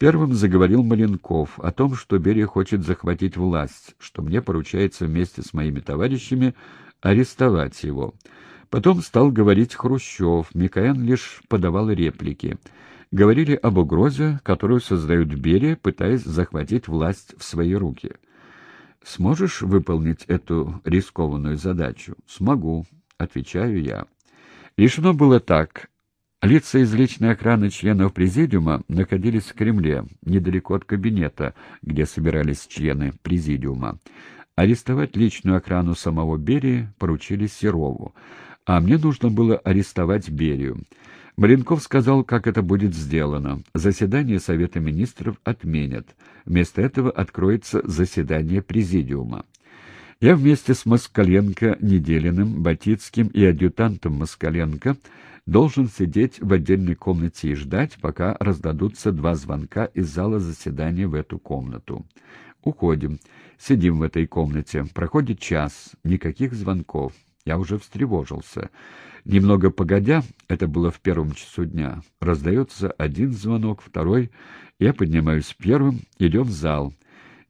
Первым заговорил Маленков о том, что Берия хочет захватить власть, что мне поручается вместе с моими товарищами арестовать его. Потом стал говорить Хрущев, Микоян лишь подавал реплики. Говорили об угрозе, которую создают Берия, пытаясь захватить власть в свои руки. «Сможешь выполнить эту рискованную задачу?» «Смогу», — отвечаю я. Решено было так. Лица из личной охраны членов Президиума находились в Кремле, недалеко от кабинета, где собирались члены Президиума. Арестовать личную охрану самого Берии поручили Серову, а мне нужно было арестовать Берию. Маленков сказал, как это будет сделано. Заседание Совета Министров отменят. Вместо этого откроется заседание Президиума. Я вместе с Москаленко, Неделиным, Батицким и адъютантом Москаленко должен сидеть в отдельной комнате и ждать, пока раздадутся два звонка из зала заседания в эту комнату. Уходим. Сидим в этой комнате. Проходит час. Никаких звонков. Я уже встревожился. Немного погодя, это было в первом часу дня, раздается один звонок, второй. Я поднимаюсь первым, идем в зал.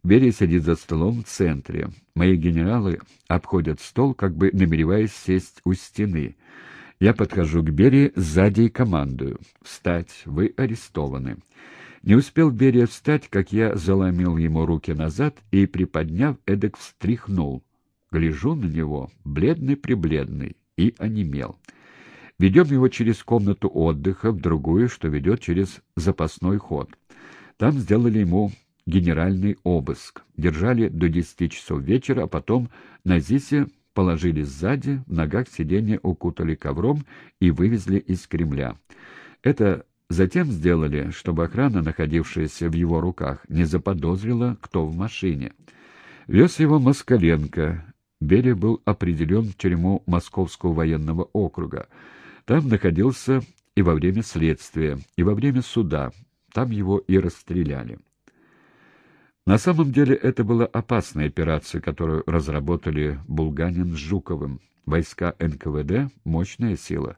Берия сидит за столом в центре. Мои генералы обходят стол, как бы намереваясь сесть у стены. Я подхожу к Берии сзади и командую. «Встать! Вы арестованы!» Не успел Берия встать, как я заломил ему руки назад и, приподняв, эдак встряхнул. Гляжу на него, бледный-прибледный, и онемел. Ведем его через комнату отдыха в другую, что ведет через запасной ход. Там сделали ему генеральный обыск. Держали до десяти часов вечера, а потом на ЗИСе положили сзади, в ногах сиденья укутали ковром и вывезли из Кремля. Это затем сделали, чтобы охрана, находившаяся в его руках, не заподозрила, кто в машине. Вез его Москаленко. Берия был определен в тюрьму Московского военного округа. Там находился и во время следствия, и во время суда. Там его и расстреляли. На самом деле это была опасная операция, которую разработали Булганин с Жуковым. Войска НКВД — мощная сила.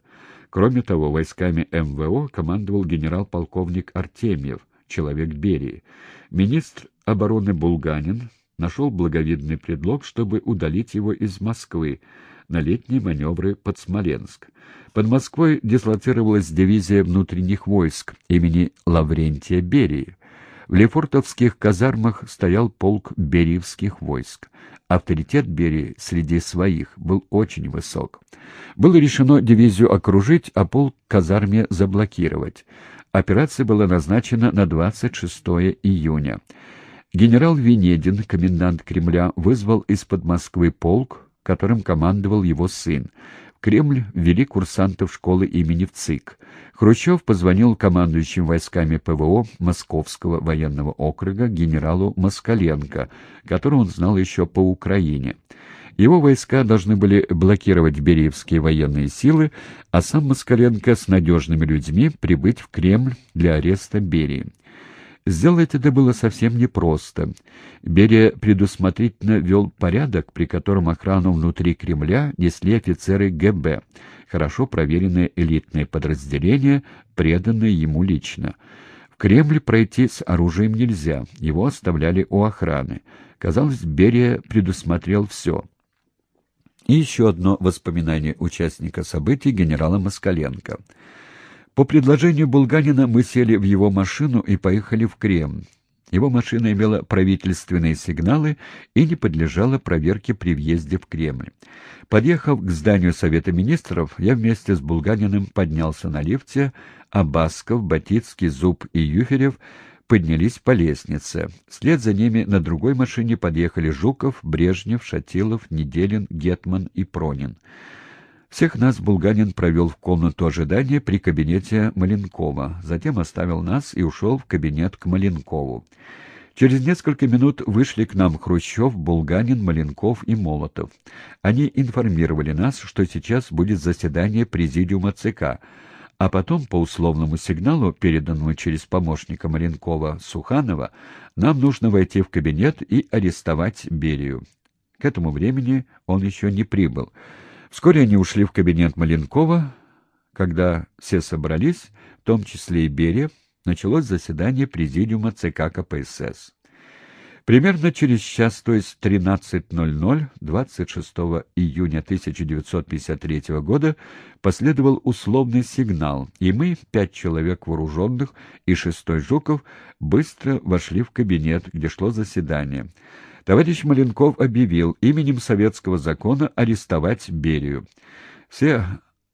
Кроме того, войсками МВО командовал генерал-полковник Артемьев, человек Берии. Министр обороны Булганин нашел благовидный предлог, чтобы удалить его из Москвы на летние маневры под Смоленск. Под Москвой дислоцировалась дивизия внутренних войск имени Лаврентия Берии. В Лефортовских казармах стоял полк бериевских войск. Авторитет Берии среди своих был очень высок. Было решено дивизию окружить, а полк казарме заблокировать. Операция была назначена на 26 июня. Генерал Венедин, комендант Кремля, вызвал из-под Москвы полк, которым командовал его сын. Кремль ввели курсантов школы имени ВЦИК. Хрущев позвонил командующим войсками ПВО Московского военного округа генералу Москаленко, которого он знал еще по Украине. Его войска должны были блокировать бериевские военные силы, а сам Москаленко с надежными людьми прибыть в Кремль для ареста Берии. Сделать это было совсем непросто. Берия предусмотрительно вел порядок, при котором охрану внутри Кремля несли офицеры ГБ, хорошо проверенные элитные подразделения, преданные ему лично. В Кремль пройти с оружием нельзя, его оставляли у охраны. Казалось, Берия предусмотрел все. И еще одно воспоминание участника событий генерала Москаленко — по предложению Булганина мы сели в его машину и поехали в Кремль. Его машина имела правительственные сигналы и не подлежала проверке при въезде в Кремль. Подъехав к зданию Совета Министров, я вместе с Булганиным поднялся на лифте, а Басков, Батицкий, Зуб и Юферев поднялись по лестнице. Вслед за ними на другой машине подъехали Жуков, Брежнев, Шатилов, Неделин, Гетман и Пронин. Всех нас Булганин провел в комнату ожидания при кабинете Маленкова, затем оставил нас и ушел в кабинет к Маленкову. Через несколько минут вышли к нам Хрущев, Булганин, Маленков и Молотов. Они информировали нас, что сейчас будет заседание Президиума ЦК, а потом, по условному сигналу, переданному через помощника Маленкова Суханова, нам нужно войти в кабинет и арестовать Берию. К этому времени он еще не прибыл. Вскоре они ушли в кабинет Маленкова. Когда все собрались, в том числе и Берия, началось заседание Президиума ЦК КПСС. Примерно через час, то есть 13.00, 26 июня 1953 года, последовал условный сигнал, и мы, пять человек вооруженных и шестой Жуков, быстро вошли в кабинет, где шло заседание. Товарищ Маленков объявил именем советского закона арестовать Берию. Все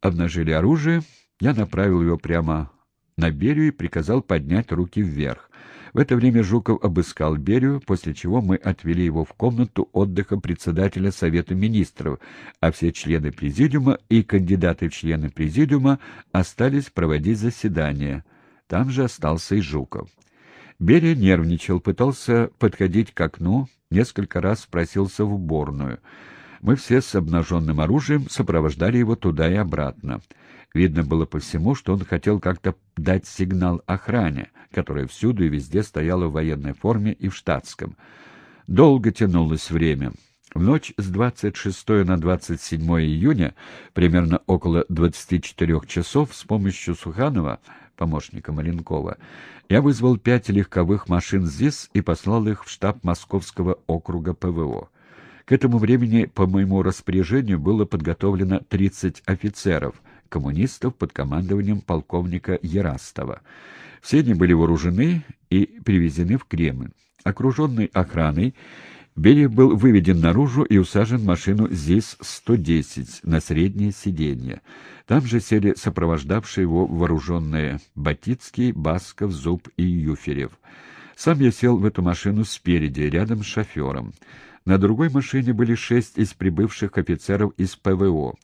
обнажили оружие, я направил его прямо на Берию и приказал поднять руки вверх. В это время Жуков обыскал Берию, после чего мы отвели его в комнату отдыха председателя Совета Министров, а все члены Президиума и кандидаты в члены Президиума остались проводить заседание. Там же остался и Жуков. Берия нервничал, пытался подходить к окну, несколько раз просился в уборную. Мы все с обнаженным оружием сопровождали его туда и обратно. Видно было по всему, что он хотел как-то дать сигнал охране, которая всюду и везде стояла в военной форме и в штатском. Долго тянулось время. В ночь с 26 на 27 июня, примерно около 24 часов, с помощью Суханова, помощника Маленкова, я вызвал пять легковых машин ЗИС и послал их в штаб Московского округа ПВО. К этому времени по моему распоряжению было подготовлено 30 офицеров, коммунистов под командованием полковника Ярастова. Все они были вооружены и привезены в Кремль. Окруженный охраной, Берия был выведен наружу и усажен в машину ЗИС-110 на среднее сиденье. Там же сели сопровождавшие его вооруженные Батицкий, Басков, Зуб и Юферев. Сам я сел в эту машину спереди, рядом с шофером. На другой машине были шесть из прибывших офицеров из ПВО.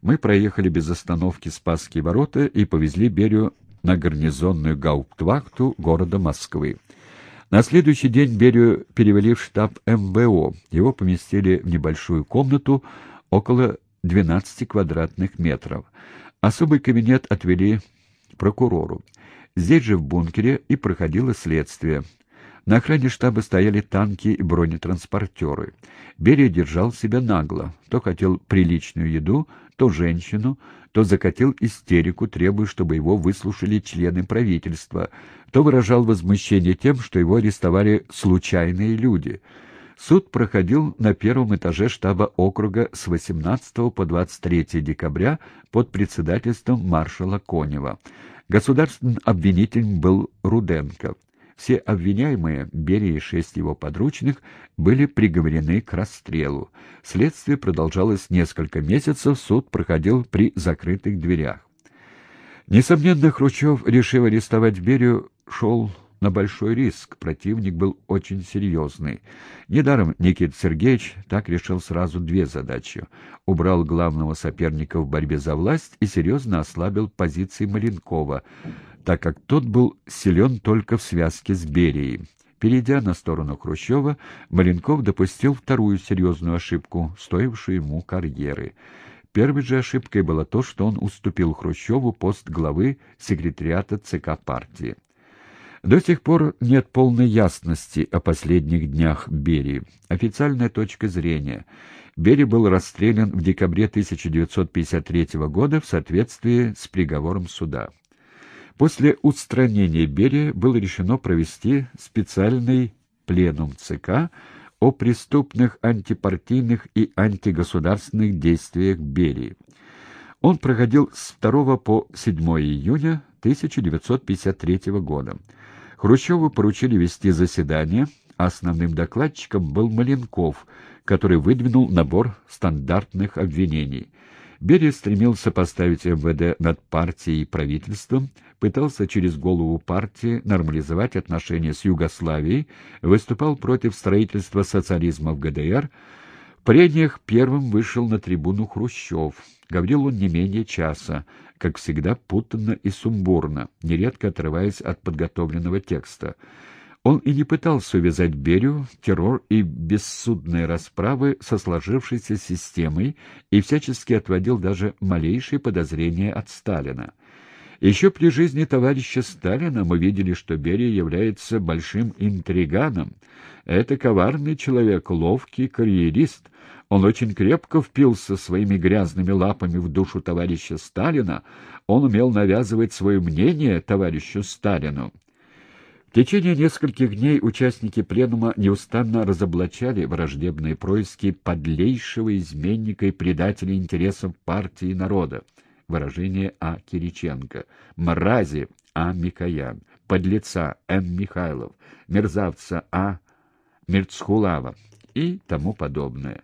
Мы проехали без остановки Спасские ворота и повезли Берию на гарнизонную гауптвахту города Москвы. На следующий день Берию перевели в штаб МВО. Его поместили в небольшую комнату около 12 квадратных метров. Особый кабинет отвели прокурору. Здесь же в бункере и проходило следствие. На охране штаба стояли танки и бронетранспортеры. Берия держал себя нагло. То хотел приличную еду, то женщину, то закатил истерику, требуя, чтобы его выслушали члены правительства, то выражал возмущение тем, что его арестовали случайные люди. Суд проходил на первом этаже штаба округа с 18 по 23 декабря под председательством маршала Конева. Государственным обвинителем был Руденко. Все обвиняемые, Берия и шесть его подручных, были приговорены к расстрелу. Следствие продолжалось несколько месяцев, суд проходил при закрытых дверях. Несомненно, Хрущев, решив арестовать Берию, шел на большой риск. Противник был очень серьезный. Недаром Никита Сергеевич так решил сразу две задачи. Убрал главного соперника в борьбе за власть и серьезно ослабил позиции Маленкова, так как тот был силен только в связке с Берией. Перейдя на сторону Хрущева, Маленков допустил вторую серьезную ошибку, стоившую ему карьеры. Первой же ошибкой было то, что он уступил Хрущеву пост главы секретариата ЦК партии. До сих пор нет полной ясности о последних днях Берии. Официальная точка зрения. Бери был расстрелян в декабре 1953 года в соответствии с приговором суда. После устранения Берия было решено провести специальный пленум ЦК о преступных антипартийных и антигосударственных действиях Берии. Он проходил с 2 по 7 июня 1953 года. Хрущеву поручили вести заседание, основным докладчиком был Маленков, который выдвинул набор стандартных обвинений – Берия стремился поставить МВД над партией и правительством, пытался через голову партии нормализовать отношения с Югославией, выступал против строительства социализма в ГДР. В прениях первым вышел на трибуну Хрущев. Говорил он не менее часа, как всегда путанно и сумбурно, нередко отрываясь от подготовленного текста. Он и не пытался увязать Берию террор и бессудные расправы со сложившейся системой и всячески отводил даже малейшие подозрения от Сталина. Еще при жизни товарища Сталина мы видели, что Берия является большим интриганом. Это коварный человек, ловкий карьерист. Он очень крепко впился своими грязными лапами в душу товарища Сталина. Он умел навязывать свое мнение товарищу Сталину. В течение нескольких дней участники пленума неустанно разоблачали враждебные происки подлейшего изменника и предателя интересов партии и народа. Выражение А. Кириченко. «Мрази» А. Микоян. «Подлеца» М. Михайлов. «Мерзавца» А. Мирцхулава и тому подобное.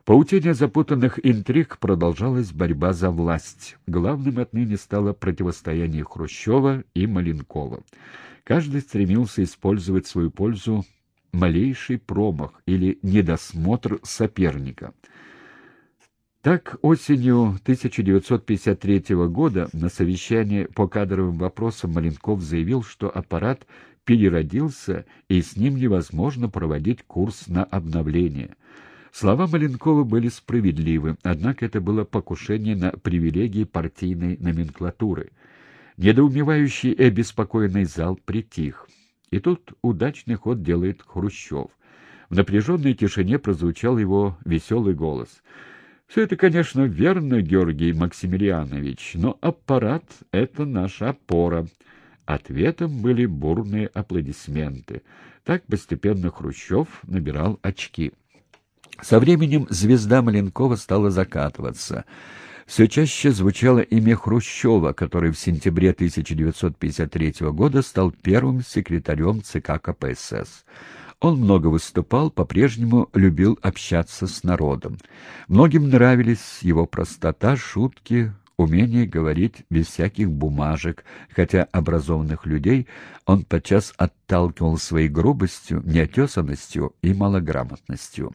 В паутине запутанных интриг продолжалась борьба за власть. Главным отныне стало противостояние Хрущева и Маленкова. Каждый стремился использовать свою пользу малейший промах или недосмотр соперника. Так, осенью 1953 года на совещании по кадровым вопросам Маленков заявил, что аппарат переродился и с ним невозможно проводить курс на обновление. Слова Маленкова были справедливы, однако это было покушение на привилегии партийной номенклатуры – Недоумевающий и обеспокоенный зал притих. И тут удачный ход делает Хрущев. В напряженной тишине прозвучал его веселый голос. «Все это, конечно, верно, Георгий Максимилианович, но аппарат — это наша опора». Ответом были бурные аплодисменты. Так постепенно Хрущев набирал очки. Со временем звезда Маленкова стала закатываться — все чаще звучало имя Хрущева, который в сентябре 1953 года стал первым секретарем ЦК КПСС. Он много выступал, по-прежнему любил общаться с народом. Многим нравились его простота, шутки, умение говорить без всяких бумажек, хотя образованных людей он подчас отталкивал своей грубостью, неотесанностью и малограмотностью.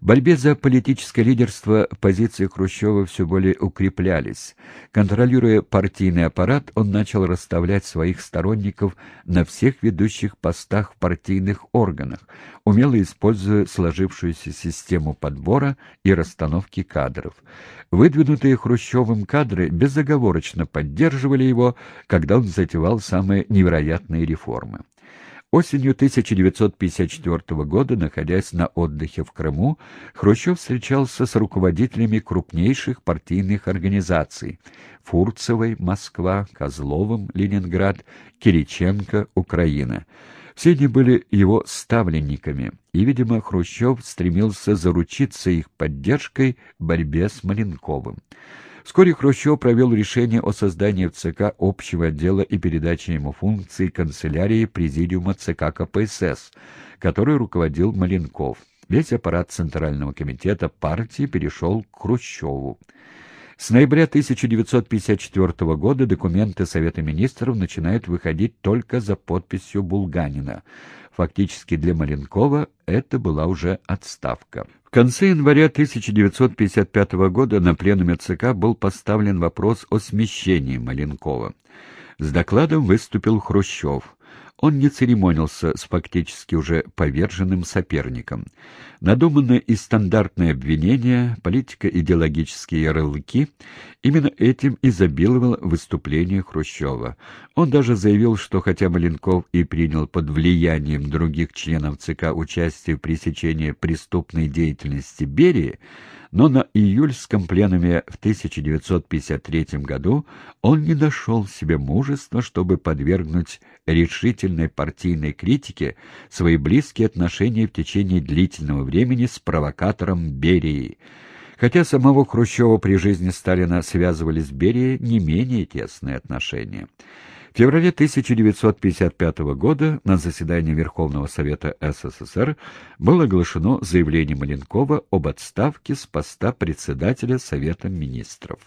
Борьбе за политическое лидерство позиции Хрущева все более укреплялись. Контролируя партийный аппарат, он начал расставлять своих сторонников на всех ведущих постах в партийных органах, умело используя сложившуюся систему подбора и расстановки кадров. Выдвинутые Хрущевым кадры безоговорочно поддерживали его, когда он затевал самые невероятные реформы. Осенью 1954 года, находясь на отдыхе в Крыму, Хрущев встречался с руководителями крупнейших партийных организаций – Фурцевой, Москва, Козловым, Ленинград, Кириченко, Украина. Все они были его ставленниками, и, видимо, Хрущев стремился заручиться их поддержкой в борьбе с Маленковым. Вскоре Хрущев провел решение о создании в ЦК общего отдела и передаче ему функций канцелярии Президиума ЦК КПСС, который руководил Маленков. Весь аппарат Центрального комитета партии перешел к Хрущеву. С ноября 1954 года документы Совета министров начинают выходить только за подписью Булганина. Фактически для Маленкова это была уже отставка конце января 1955 года на пленуме ЦК был поставлен вопрос о смещении Маленкова. С докладом выступил Хрущев. Он не церемонился с фактически уже поверженным соперником. Надуманные и стандартные обвинения, политико-идеологические ярлыки — именно этим изобиловало выступление Хрущева. Он даже заявил, что хотя Маленков и принял под влиянием других членов ЦК участие в пресечении преступной деятельности Берии, но на июльском пленуме в 1953 году он не нашел в себе мужества, чтобы подвергнуть решительной партийной критике свои близкие отношения в течение длительного времени с провокатором Берии. Хотя самого Хрущева при жизни Сталина связывали с Берией не менее тесные отношения. В феврале 1955 года на заседании Верховного Совета СССР было оглашено заявление Маленкова об отставке с поста председателя Совета Министров.